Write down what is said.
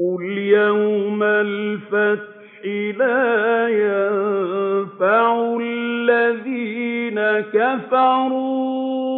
قُلْ يَوْمَ الْفَتْحِ لَا يَنفَعُ الَّذِينَ كَفَرُوا